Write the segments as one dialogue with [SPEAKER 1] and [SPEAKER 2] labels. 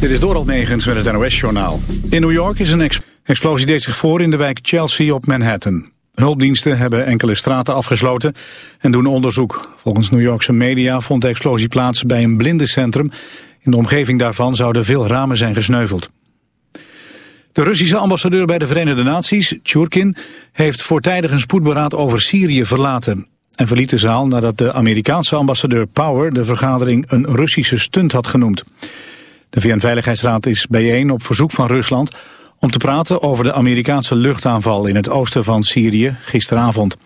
[SPEAKER 1] Dit is Doral Megens met het NOS-journaal. In New York is een explosie deed zich voor in de wijk Chelsea op Manhattan. Hulpdiensten hebben enkele straten afgesloten en doen onderzoek. Volgens New Yorkse media vond de explosie plaats bij een blindencentrum. In de omgeving daarvan zouden veel ramen zijn gesneuveld. De Russische ambassadeur bij de Verenigde Naties, Churkin, heeft voortijdig een spoedberaad over Syrië verlaten en verliet de zaal nadat de Amerikaanse ambassadeur Power de vergadering een Russische stunt had genoemd. De VN-veiligheidsraad is bijeen op verzoek van Rusland om te praten over de Amerikaanse luchtaanval in het oosten van Syrië gisteravond.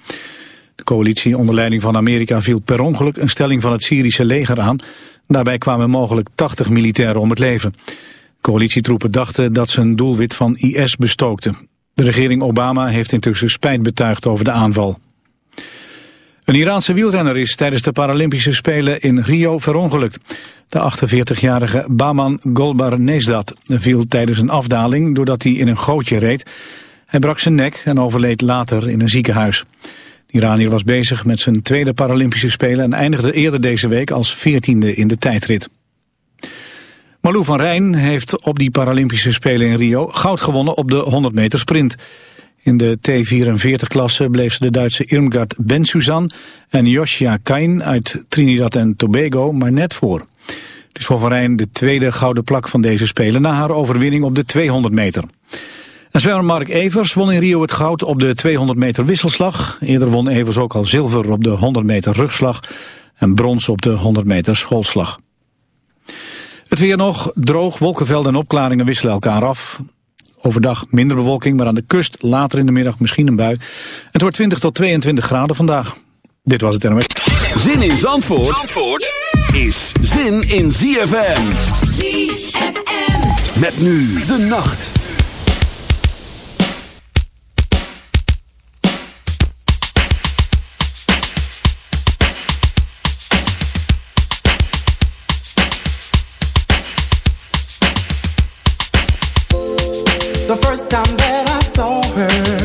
[SPEAKER 1] De coalitie onder leiding van Amerika viel per ongeluk een stelling van het Syrische leger aan. Daarbij kwamen mogelijk 80 militairen om het leven. Coalitietroepen dachten dat ze een doelwit van IS bestookten. De regering Obama heeft intussen spijt betuigd over de aanval. Een Iraanse wielrenner is tijdens de Paralympische Spelen in Rio verongelukt. De 48-jarige Baman Golbar Nezdat viel tijdens een afdaling doordat hij in een gootje reed. Hij brak zijn nek en overleed later in een ziekenhuis. De Iranier was bezig met zijn tweede Paralympische Spelen en eindigde eerder deze week als 14e in de tijdrit. Malou van Rijn heeft op die Paralympische Spelen in Rio goud gewonnen op de 100 meter sprint. In de T44-klasse bleef ze de Duitse Irmgard Bensuzan en Joshia Kain uit Trinidad en Tobago maar net voor. Het is voor Van de tweede gouden plak van deze Spelen na haar overwinning op de 200 meter. En zwemmer Mark Evers won in Rio het goud op de 200 meter wisselslag. Eerder won Evers ook al zilver op de 100 meter rugslag en brons op de 100 meter schoolslag. Het weer nog, droog, wolkenvelden en opklaringen wisselen elkaar af. Overdag minder bewolking, maar aan de kust later in de middag misschien een bui. Het wordt 20 tot 22 graden vandaag. Dit was het NOS.
[SPEAKER 2] Zin in Zandvoort, Zandvoort is zin in ZFM. ZFM. Met nu de nacht.
[SPEAKER 3] First time that I saw her,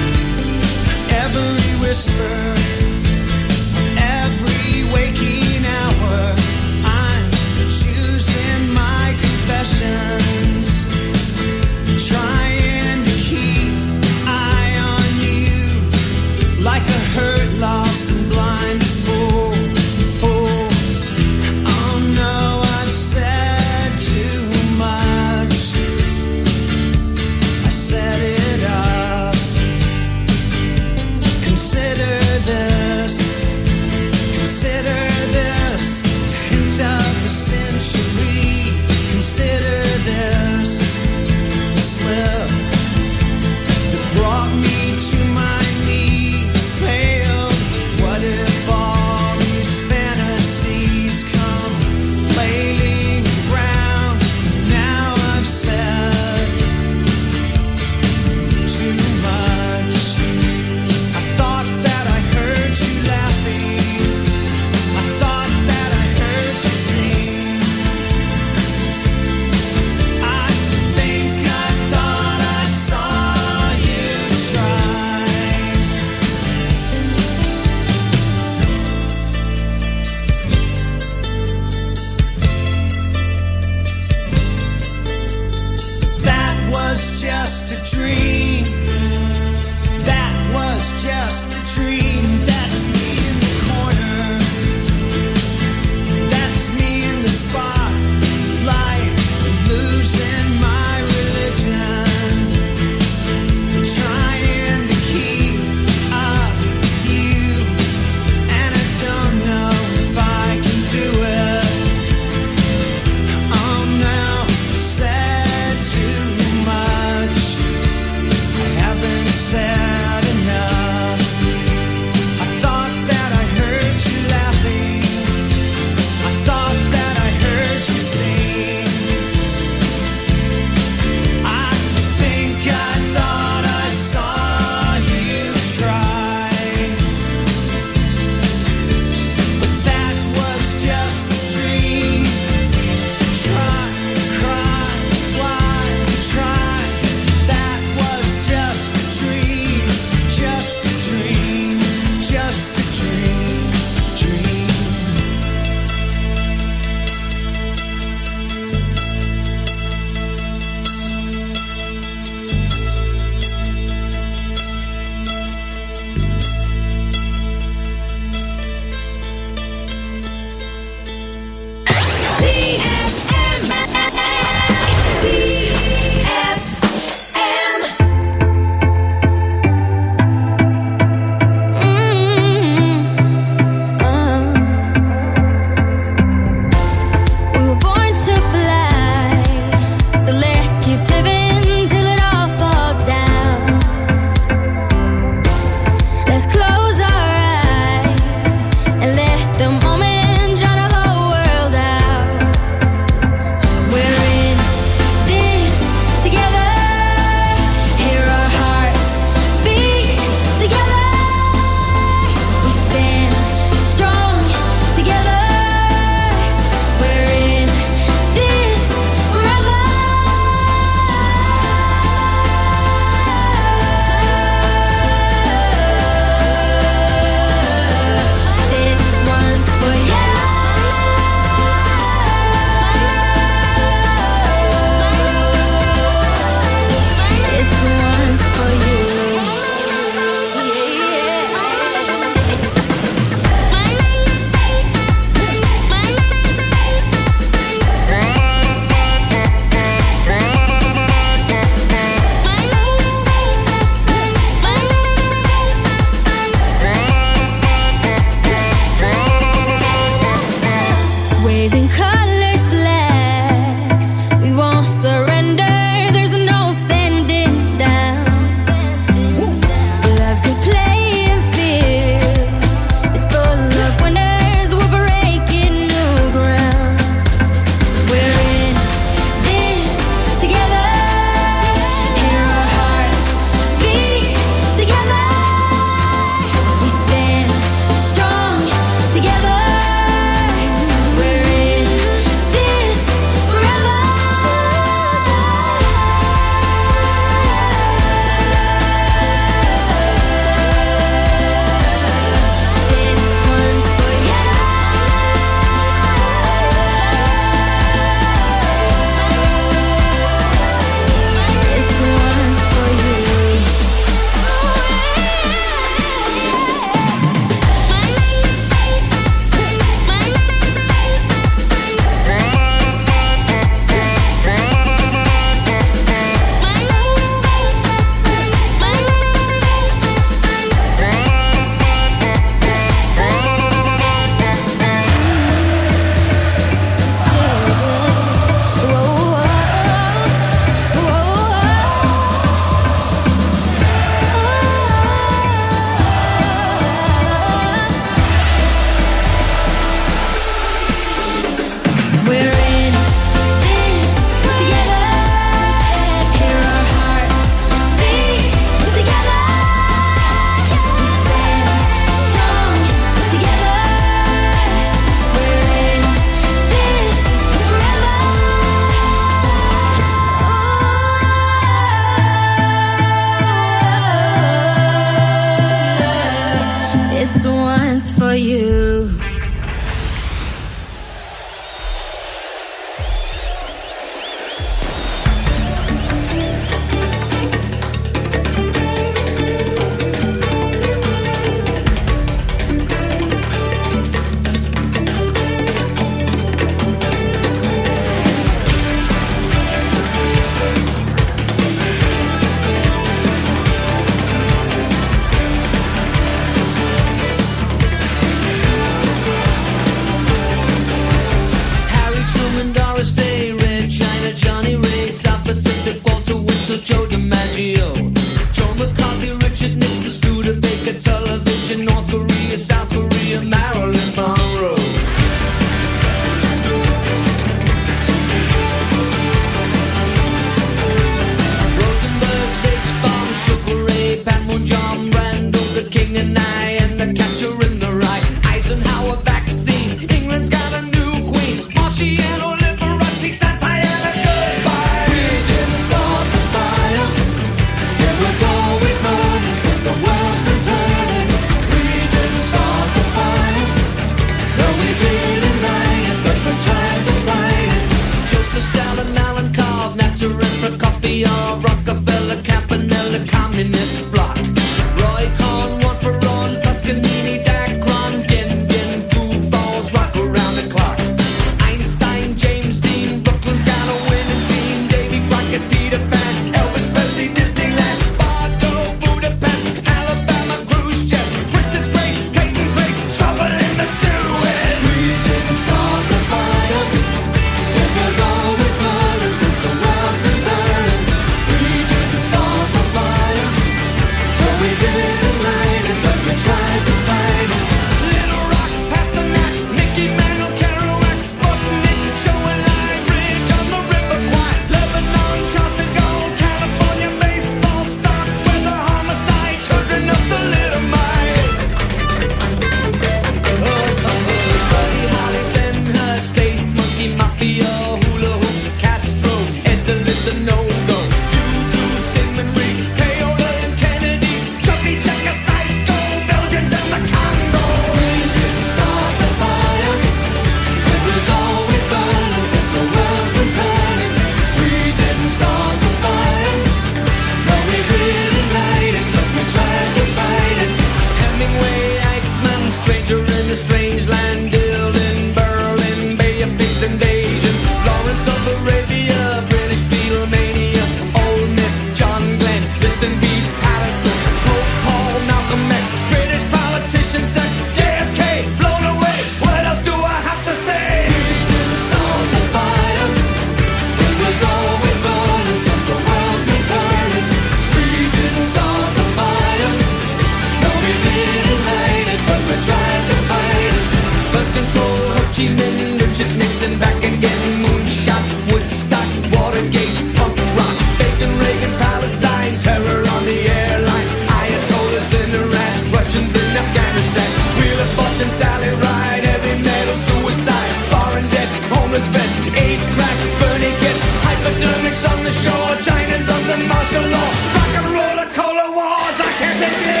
[SPEAKER 3] martial law, rock and roll, the cola wars. I
[SPEAKER 2] can't take it.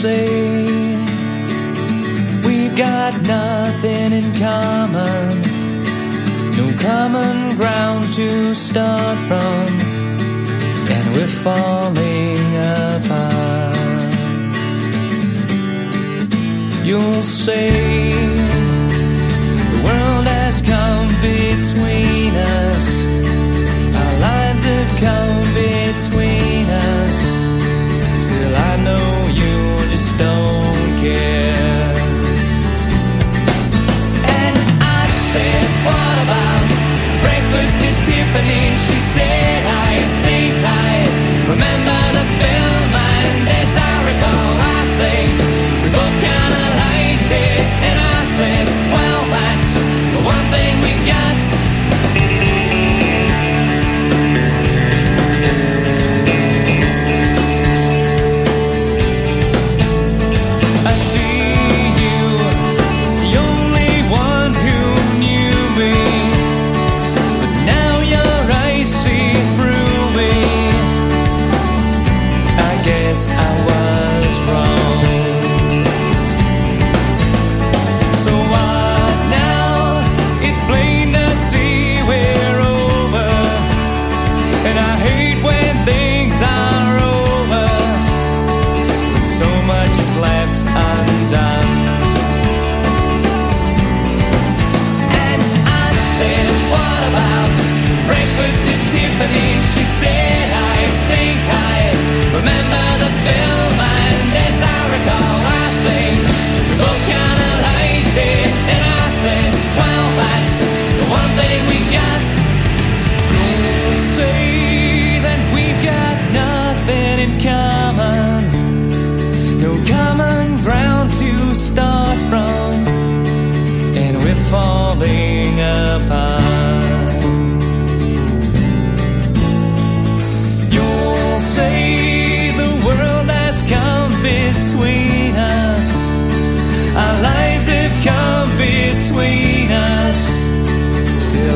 [SPEAKER 4] say we've got nothing in common, no common ground to start from, and we're falling apart. You'll say the world has come big.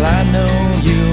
[SPEAKER 4] I know you.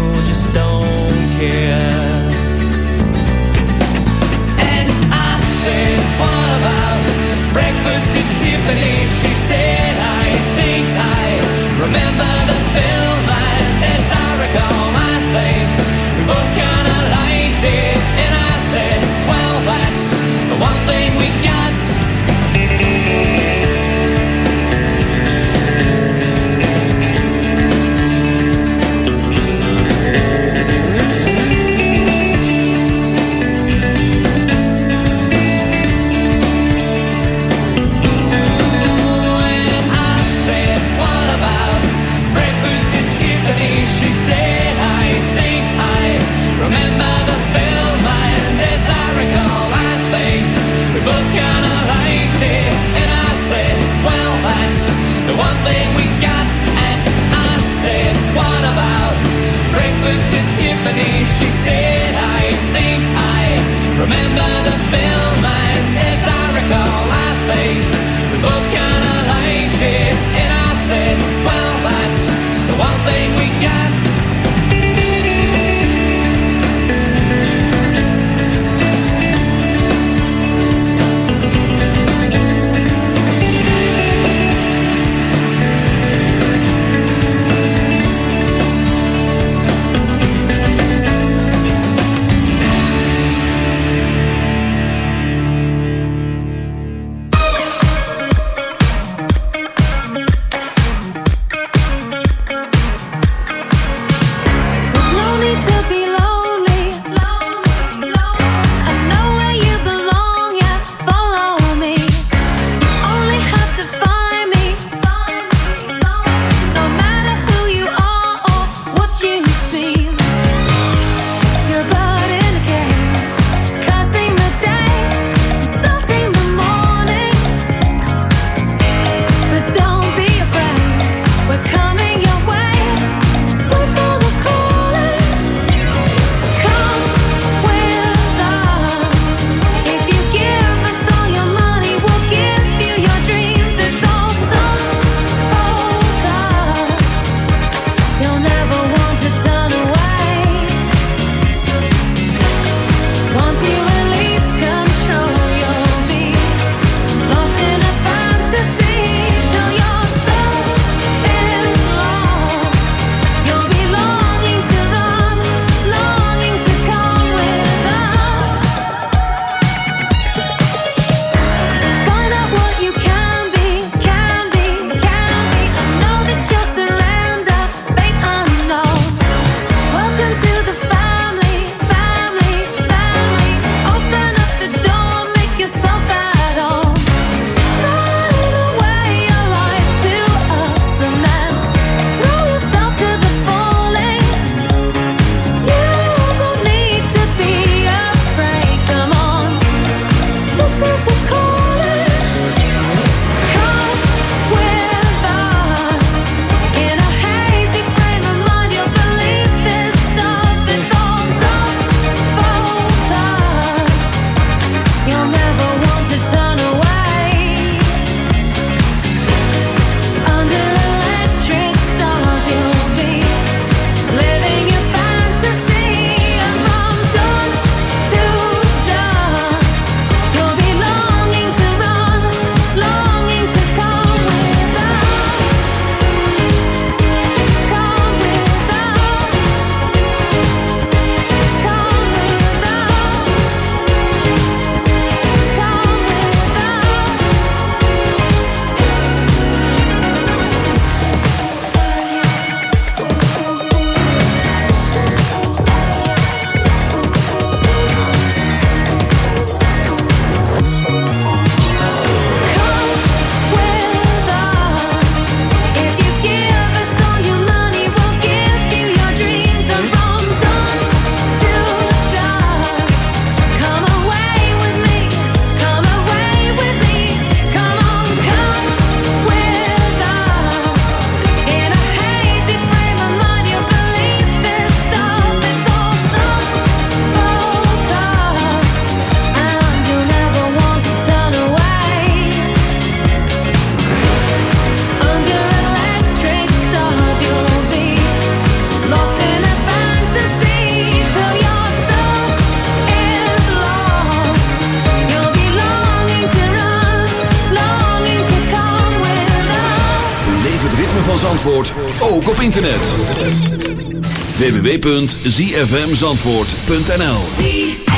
[SPEAKER 2] www.zfmzandvoort.nl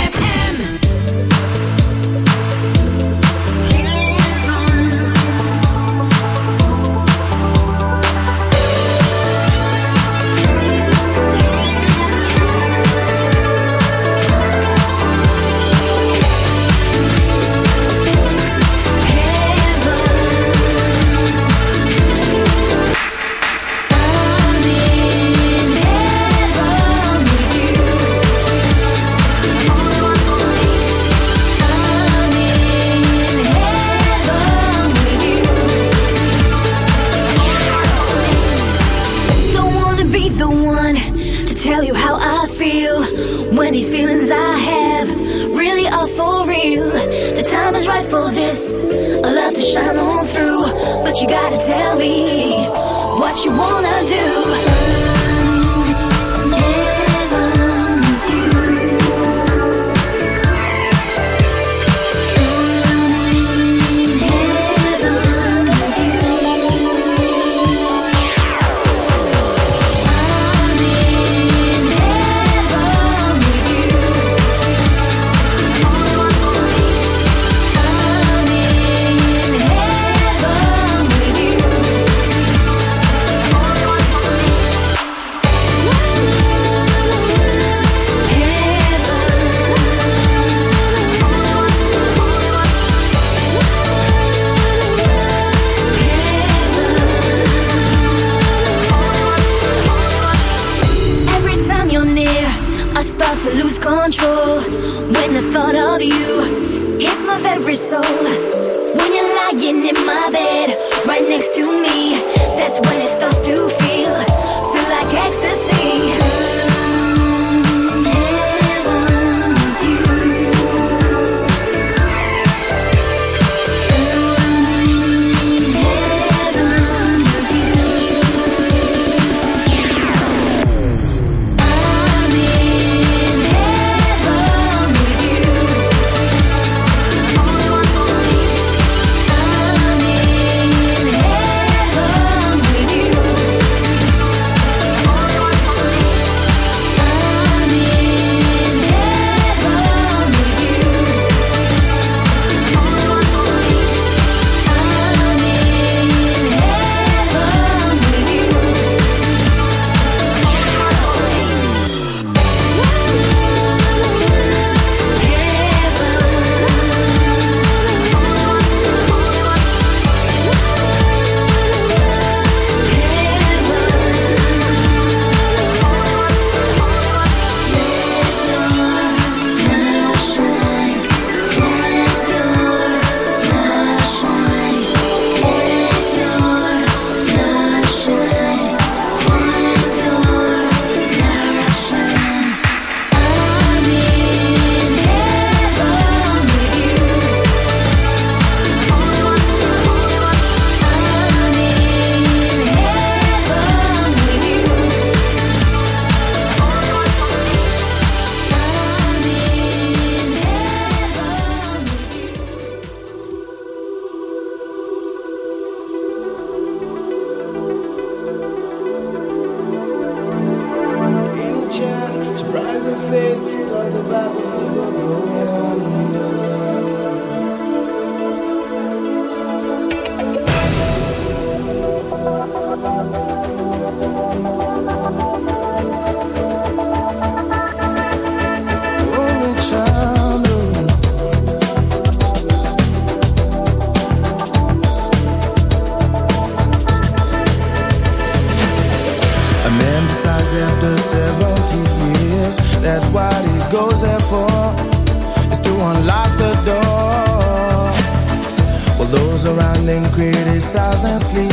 [SPEAKER 3] criticize and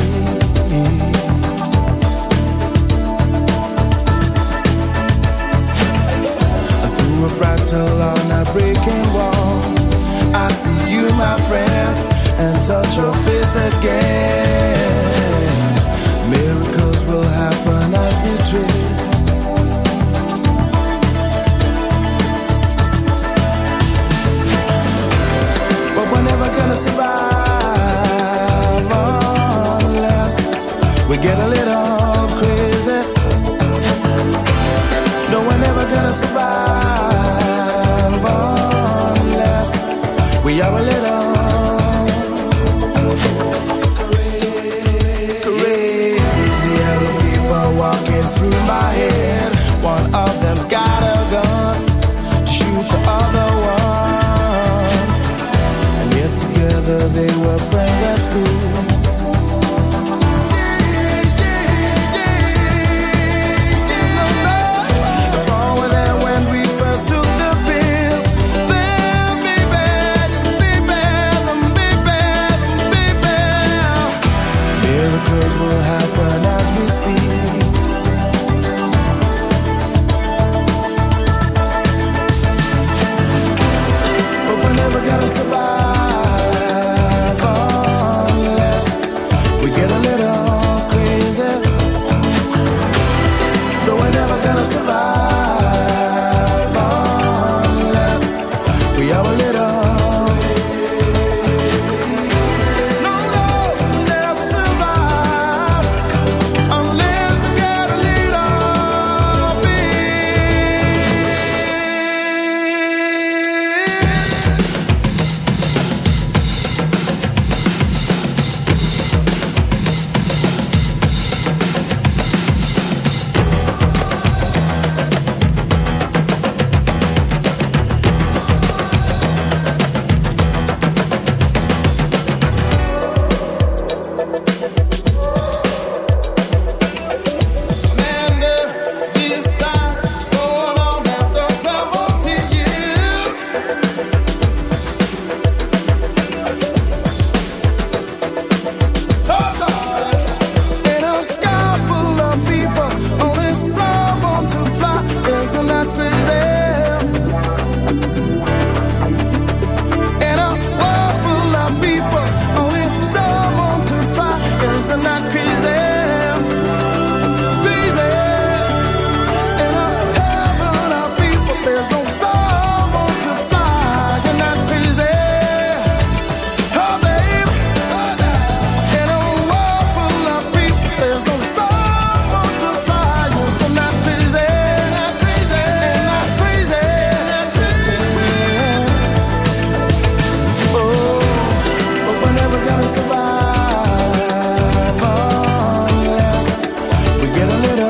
[SPEAKER 5] get
[SPEAKER 6] a little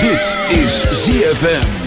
[SPEAKER 2] Dit is ZFM.